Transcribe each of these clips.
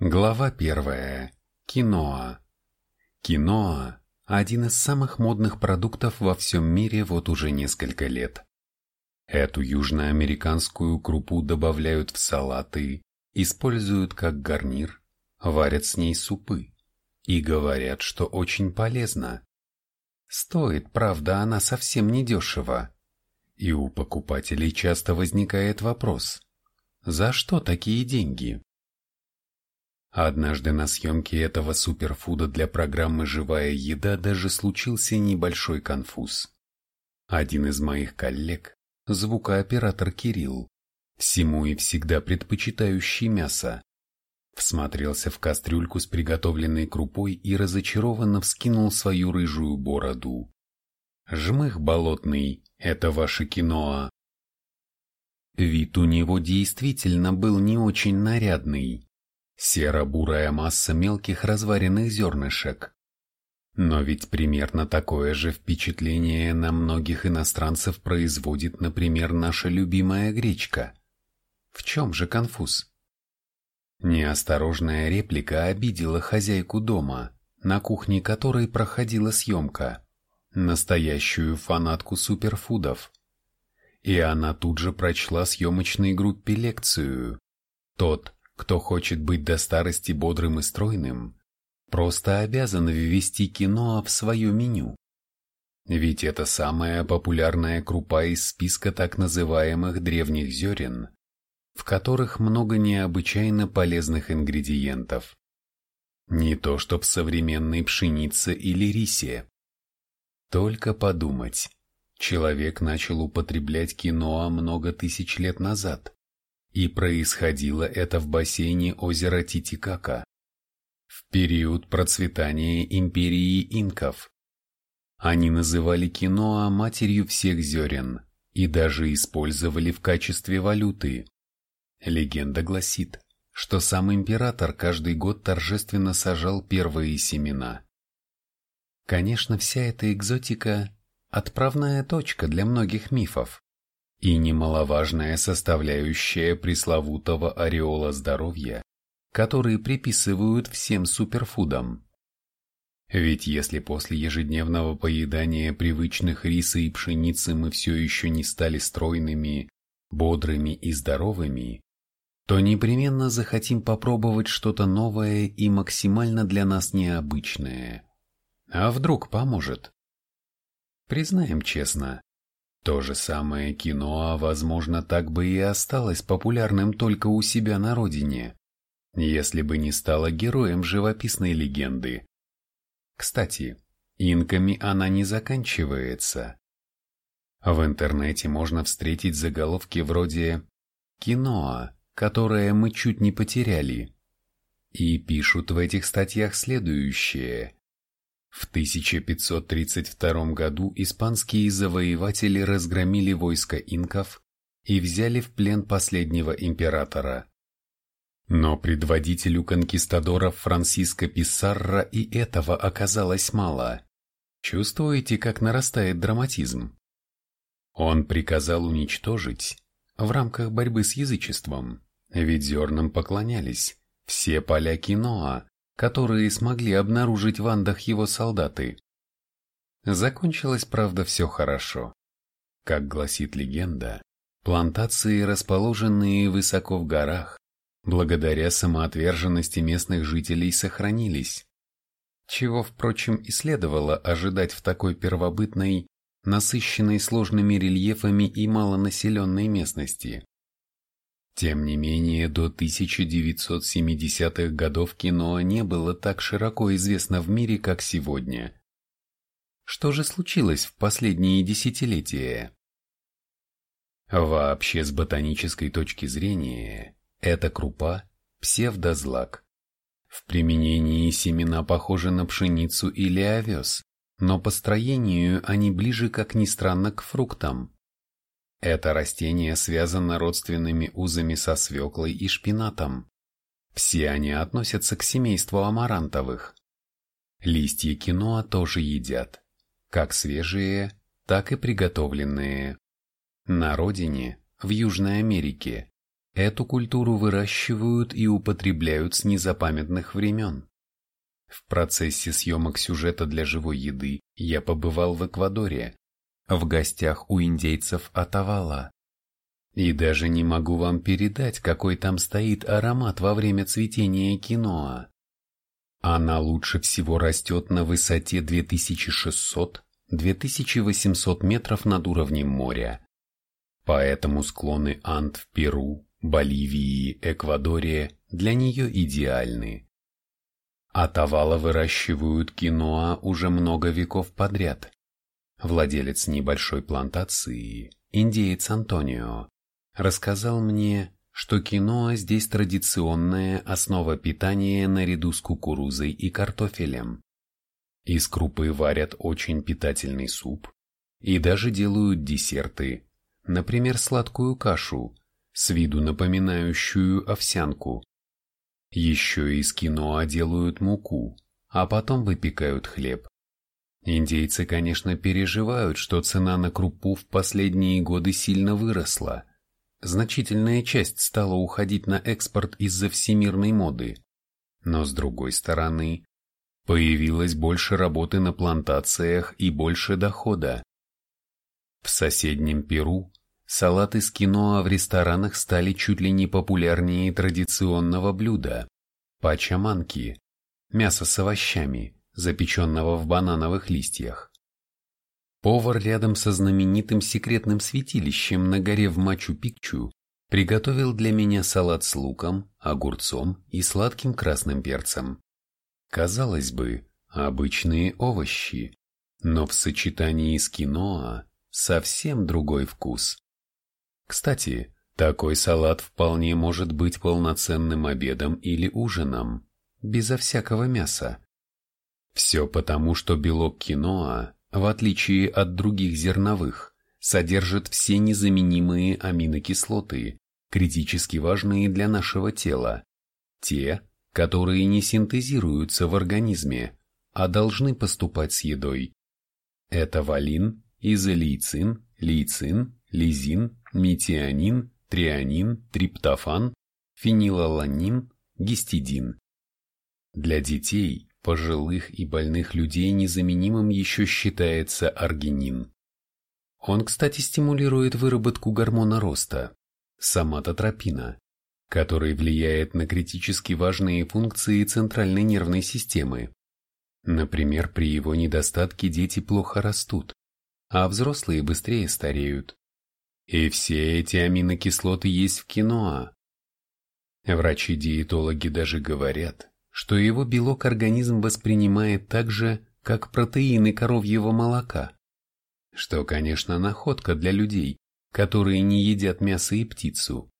Глава первая. Киноа. Киноа – один из самых модных продуктов во всем мире вот уже несколько лет. Эту южноамериканскую крупу добавляют в салаты, используют как гарнир, варят с ней супы и говорят, что очень полезно. Стоит, правда, она совсем недешево. И у покупателей часто возникает вопрос – за что такие деньги? Однажды на съемке этого суперфуда для программы «Живая еда» даже случился небольшой конфуз. Один из моих коллег, звукооператор Кирилл, всему и всегда предпочитающий мясо, всмотрелся в кастрюльку с приготовленной крупой и разочарованно вскинул свою рыжую бороду. «Жмых болотный — это ваше киноа». Вид у него действительно был не очень нарядный, Серо-бурая масса мелких разваренных зернышек. Но ведь примерно такое же впечатление на многих иностранцев производит, например, наша любимая гречка. В чем же конфуз? Неосторожная реплика обидела хозяйку дома, на кухне которой проходила съемка, настоящую фанатку суперфудов. И она тут же прочла съемочной группе лекцию. Тот, кто хочет быть до старости бодрым и стройным, просто обязан ввести киноа в свое меню. Ведь это самая популярная крупа из списка так называемых древних зерен, в которых много необычайно полезных ингредиентов. Не то что в современной пшенице или рисе. Только подумать, человек начал употреблять киноа много тысяч лет назад. И происходило это в бассейне озера Титикака, в период процветания империи инков. Они называли киноа матерью всех зерен и даже использовали в качестве валюты. Легенда гласит, что сам император каждый год торжественно сажал первые семена. Конечно, вся эта экзотика – отправная точка для многих мифов и немаловажная составляющая пресловутого ореола здоровья, который приписывают всем суперфудам. Ведь если после ежедневного поедания привычных риса и пшеницы мы все еще не стали стройными, бодрыми и здоровыми, то непременно захотим попробовать что-то новое и максимально для нас необычное. А вдруг поможет? Признаем честно, то же самое кино, возможно, так бы и осталось популярным только у себя на родине, если бы не стало героем живописной легенды. Кстати, инками она не заканчивается. В интернете можно встретить заголовки вроде «Киноа, которое мы чуть не потеряли». И пишут в этих статьях следующее. В 1532 году испанские завоеватели разгромили войско инков и взяли в плен последнего императора. Но предводителю конкистадоров Франсиско Писарро и этого оказалось мало. Чувствуете, как нарастает драматизм? Он приказал уничтожить, в рамках борьбы с язычеством, ведь зернам поклонялись, все поля киноа, которые смогли обнаружить в Андах его солдаты. Закончилось, правда, все хорошо. Как гласит легенда, плантации, расположенные высоко в горах, благодаря самоотверженности местных жителей сохранились. Чего, впрочем, и следовало ожидать в такой первобытной, насыщенной сложными рельефами и малонаселенной местности. Тем не менее, до 1970-х годов кино не было так широко известно в мире, как сегодня. Что же случилось в последние десятилетия? Вообще, с ботанической точки зрения, эта крупа – псевдозлак. В применении семена похожи на пшеницу или овес, но по строению они ближе, как ни странно, к фруктам. Это растение связано родственными узами со свеклой и шпинатом. Все они относятся к семейству амарантовых. Листья киноа тоже едят, как свежие, так и приготовленные. На родине, в Южной Америке, Эту культуру выращивают и употребляют с незапамятных времен. В процессе съемок сюжета для живой еды я побывал в Эквадоре, в гостях у индейцев Атавала. И даже не могу вам передать, какой там стоит аромат во время цветения киноа. Она лучше всего растет на высоте 2600-2800 метров над уровнем моря. Поэтому склоны Анд в Перу, Боливии Эквадоре для нее идеальны. Атавала выращивают киноа уже много веков подряд. Владелец небольшой плантации, индеец Антонио, рассказал мне, что киноа здесь традиционная основа питания наряду с кукурузой и картофелем. Из крупы варят очень питательный суп и даже делают десерты, например, сладкую кашу, с виду напоминающую овсянку. Еще из киноа делают муку, а потом выпекают хлеб. Индейцы, конечно, переживают, что цена на крупу в последние годы сильно выросла. Значительная часть стала уходить на экспорт из-за всемирной моды. Но с другой стороны, появилось больше работы на плантациях и больше дохода. В соседнем Перу салаты с киноа в ресторанах стали чуть ли не популярнее традиционного блюда – пачаманки – мясо с овощами, запеченного в банановых листьях. Повар рядом со знаменитым секретным святилищем на горе в Мачу-Пикчу приготовил для меня салат с луком, огурцом и сладким красным перцем. Казалось бы, обычные овощи, но в сочетании с киноа совсем другой вкус. Кстати, такой салат вполне может быть полноценным обедом или ужином, безо всякого мяса. Все потому, что белок киноа, в отличие от других зерновых, содержит все незаменимые аминокислоты, критически важные для нашего тела, те, которые не синтезируются в организме, а должны поступать с едой. Это валин, изолейцин, лейцин, лизин, метионин, трианин, триптофан, фенилаланин, гистидин. Для детей, пожилых и больных людей незаменимым еще считается аргинин. Он, кстати, стимулирует выработку гормона роста, соматотропина, который влияет на критически важные функции центральной нервной системы. Например, при его недостатке дети плохо растут, а взрослые быстрее стареют. И все эти аминокислоты есть в киноа. Врачи-диетологи даже говорят, что его белок организм воспринимает так же, как протеины коровьего молока. Что, конечно, находка для людей, которые не едят мясо и птицу.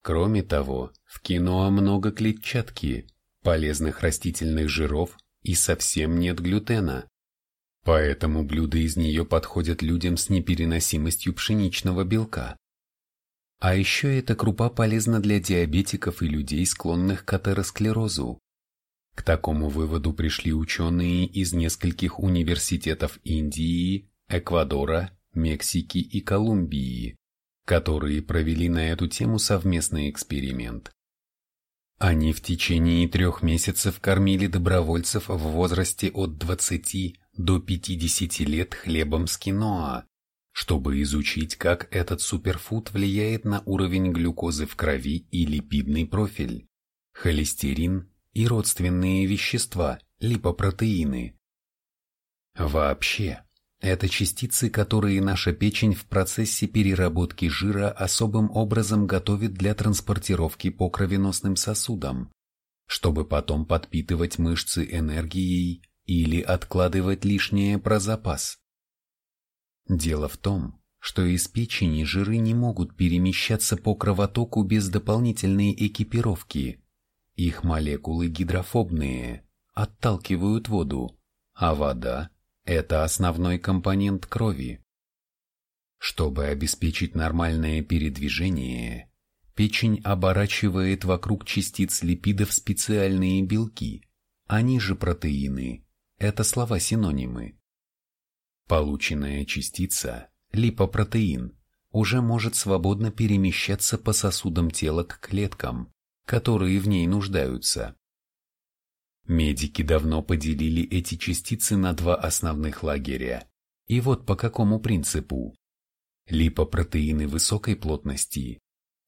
Кроме того, в киноа много клетчатки, полезных растительных жиров и совсем нет глютена. Поэтому блюда из нее подходят людям с непереносимостью пшеничного белка. А еще эта крупа полезна для диабетиков и людей, склонных к атеросклерозу. К такому выводу пришли ученые из нескольких университетов Индии, Эквадора, Мексики и Колумбии, которые провели на эту тему совместный эксперимент. Они в течение трех месяцев кормили добровольцев в возрасте от 20 до 50 лет хлебом с киноа, чтобы изучить, как этот суперфуд влияет на уровень глюкозы в крови и липидный профиль, холестерин и родственные вещества, липопротеины. Вообще, это частицы, которые наша печень в процессе переработки жира особым образом готовит для транспортировки по кровеносным сосудам, чтобы потом подпитывать мышцы энергией или откладывать лишнее про запас. Дело в том, что из печени жиры не могут перемещаться по кровотоку без дополнительной экипировки. Их молекулы гидрофобные, отталкивают воду, а вода это основной компонент крови. Чтобы обеспечить нормальное передвижение, печень оборачивает вокруг частиц липидов специальные белки, они же протеины. Это слова-синонимы. Полученная частица, липопротеин, уже может свободно перемещаться по сосудам тела к клеткам, которые в ней нуждаются. Медики давно поделили эти частицы на два основных лагеря. И вот по какому принципу. Липопротеины высокой плотности,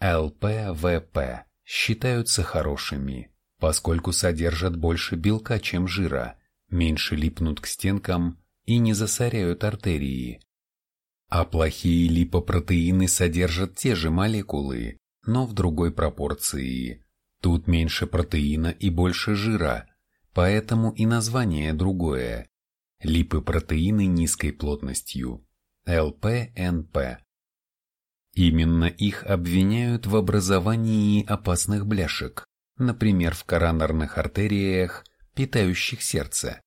ЛПВП, считаются хорошими, поскольку содержат больше белка, чем жира, меньше липнут к стенкам и не засоряют артерии. А плохие липопротеины содержат те же молекулы, но в другой пропорции. Тут меньше протеина и больше жира, Поэтому и название другое – липопротеины низкой плотностью – ЛПНП. Именно их обвиняют в образовании опасных бляшек, например, в коронарных артериях, питающих сердце.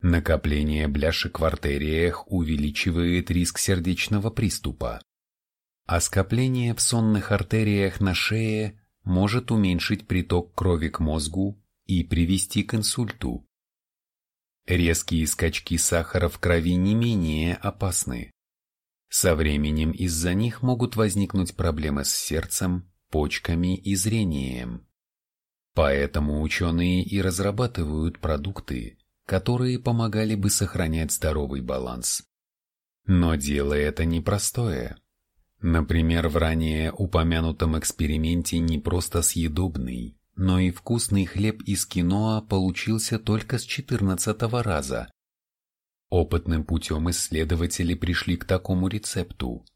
Накопление бляшек в артериях увеличивает риск сердечного приступа, а скопление в сонных артериях на шее может уменьшить приток крови к мозгу и привести к инсульту. Резкие скачки сахара в крови не менее опасны. Со временем из-за них могут возникнуть проблемы с сердцем, почками и зрением. Поэтому ученые и разрабатывают продукты, которые помогали бы сохранять здоровый баланс. Но дело это непростое. Например, в ранее упомянутом эксперименте не просто съедобный, но и вкусный хлеб из киноа получился только с четырнадцатого раза. Опытным путем исследователи пришли к такому рецепту.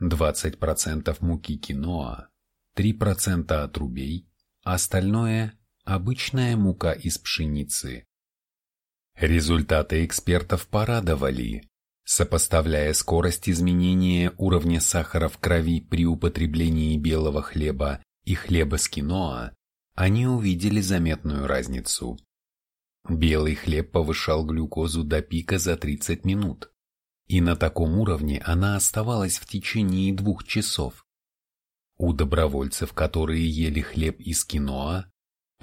20% муки киноа, 3% отрубей, остальное – обычная мука из пшеницы. Результаты экспертов порадовали. Сопоставляя скорость изменения уровня сахара в крови при употреблении белого хлеба и хлеба с киноа, они увидели заметную разницу. Белый хлеб повышал глюкозу до пика за 30 минут, и на таком уровне она оставалась в течение двух часов. У добровольцев, которые ели хлеб из киноа,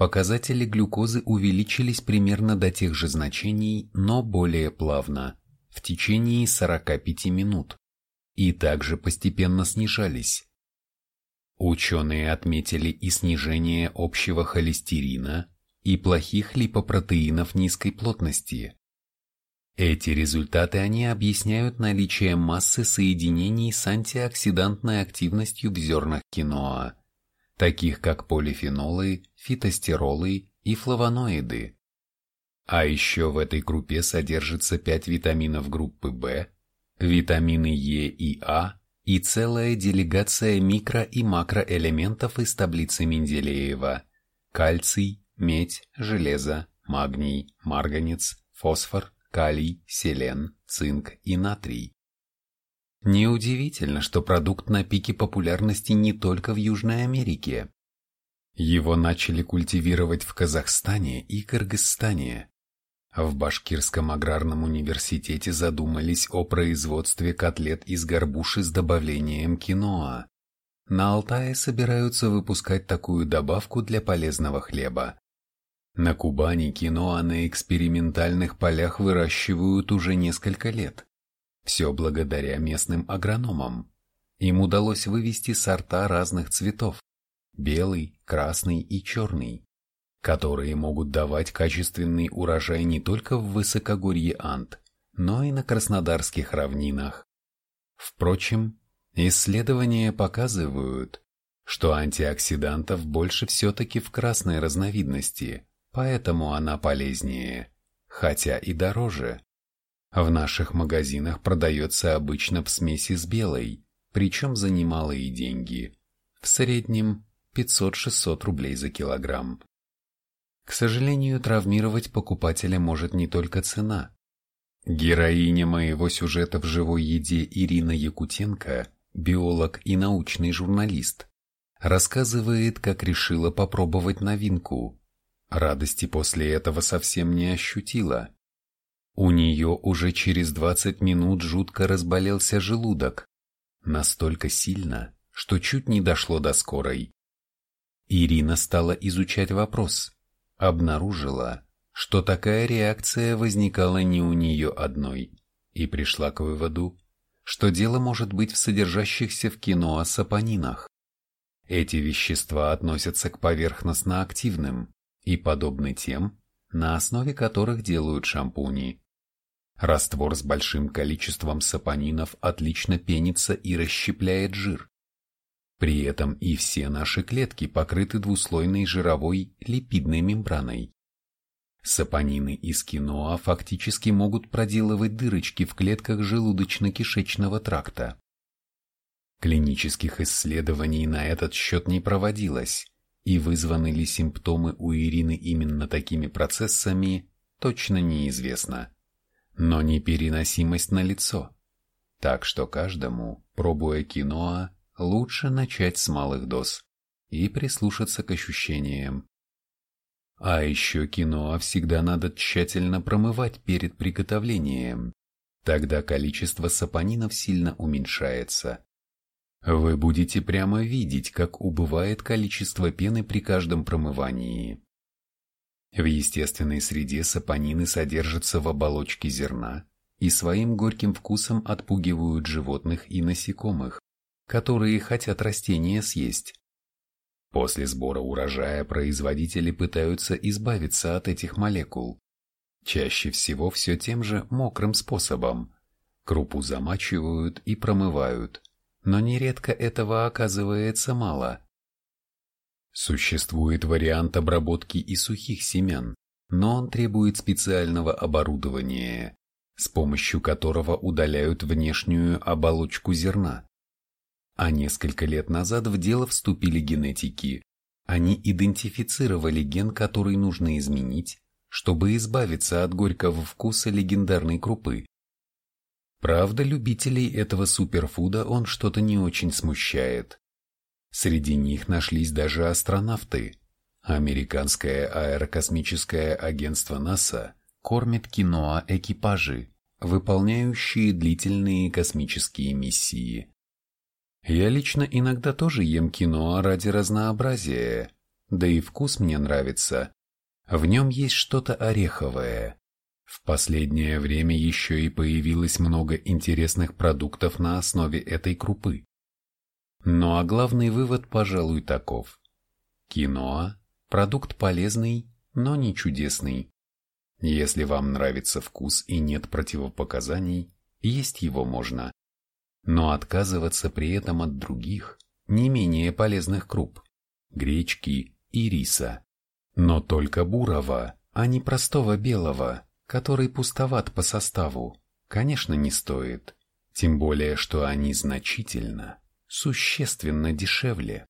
показатели глюкозы увеличились примерно до тех же значений, но более плавно, в течение 45 минут, и также постепенно снижались. Ученые отметили и снижение общего холестерина, и плохих липопротеинов низкой плотности. Эти результаты они объясняют наличием массы соединений с антиоксидантной активностью в зернах киноа, таких как полифенолы, фитостеролы и флавоноиды. А еще в этой группе содержится 5 витаминов группы В, витамины Е и А, и целая делегация микро- и макроэлементов из таблицы Менделеева – кальций, медь, железо, магний, марганец, фосфор, калий, селен, цинк и натрий. Неудивительно, что продукт на пике популярности не только в Южной Америке. Его начали культивировать в Казахстане и Кыргызстане, в Башкирском аграрном университете задумались о производстве котлет из горбуши с добавлением киноа. На Алтае собираются выпускать такую добавку для полезного хлеба. На Кубани киноа на экспериментальных полях выращивают уже несколько лет. Все благодаря местным агрономам. Им удалось вывести сорта разных цветов – белый, красный и черный которые могут давать качественный урожай не только в высокогорье Анд, но и на краснодарских равнинах. Впрочем, исследования показывают, что антиоксидантов больше все-таки в красной разновидности, поэтому она полезнее, хотя и дороже. В наших магазинах продается обычно в смеси с белой, причем за немалые деньги, в среднем 500-600 рублей за килограмм. К сожалению, травмировать покупателя может не только цена. Героиня моего сюжета в живой еде Ирина Якутенко, биолог и научный журналист, рассказывает, как решила попробовать новинку. Радости после этого совсем не ощутила. У нее уже через 20 минут жутко разболелся желудок. Настолько сильно, что чуть не дошло до скорой. Ирина стала изучать вопрос обнаружила, что такая реакция возникала не у нее одной, и пришла к выводу, что дело может быть в содержащихся в киноа сапонинах. Эти вещества относятся к поверхностно-активным и подобны тем, на основе которых делают шампуни. Раствор с большим количеством сапонинов отлично пенится и расщепляет жир. При этом и все наши клетки покрыты двуслойной жировой липидной мембраной. Сапонины из киноа фактически могут проделывать дырочки в клетках желудочно-кишечного тракта. Клинических исследований на этот счет не проводилось, и вызваны ли симптомы у Ирины именно такими процессами, точно неизвестно. Но непереносимость на лицо. Так что каждому, пробуя киноа, лучше начать с малых доз и прислушаться к ощущениям. А еще киноа всегда надо тщательно промывать перед приготовлением. Тогда количество сапонинов сильно уменьшается. Вы будете прямо видеть, как убывает количество пены при каждом промывании. В естественной среде сапонины содержатся в оболочке зерна и своим горьким вкусом отпугивают животных и насекомых, которые хотят растения съесть. После сбора урожая производители пытаются избавиться от этих молекул. Чаще всего все тем же мокрым способом. Крупу замачивают и промывают – но нередко этого оказывается мало. Существует вариант обработки и сухих семян, но он требует специального оборудования, с помощью которого удаляют внешнюю оболочку зерна. А несколько лет назад в дело вступили генетики. Они идентифицировали ген, который нужно изменить, чтобы избавиться от горького вкуса легендарной крупы. Правда, любителей этого суперфуда он что-то не очень смущает. Среди них нашлись даже астронавты. Американское аэрокосмическое агентство НАСА кормит киноа экипажи, выполняющие длительные космические миссии. Я лично иногда тоже ем киноа ради разнообразия, да и вкус мне нравится. В нем есть что-то ореховое, в последнее время еще и появилось много интересных продуктов на основе этой крупы. Ну а главный вывод, пожалуй, таков. Киноа – продукт полезный, но не чудесный. Если вам нравится вкус и нет противопоказаний, есть его можно. Но отказываться при этом от других, не менее полезных круп – гречки и риса. Но только бурого, а не простого белого – который пустоват по составу, конечно, не стоит, тем более, что они значительно, существенно дешевле.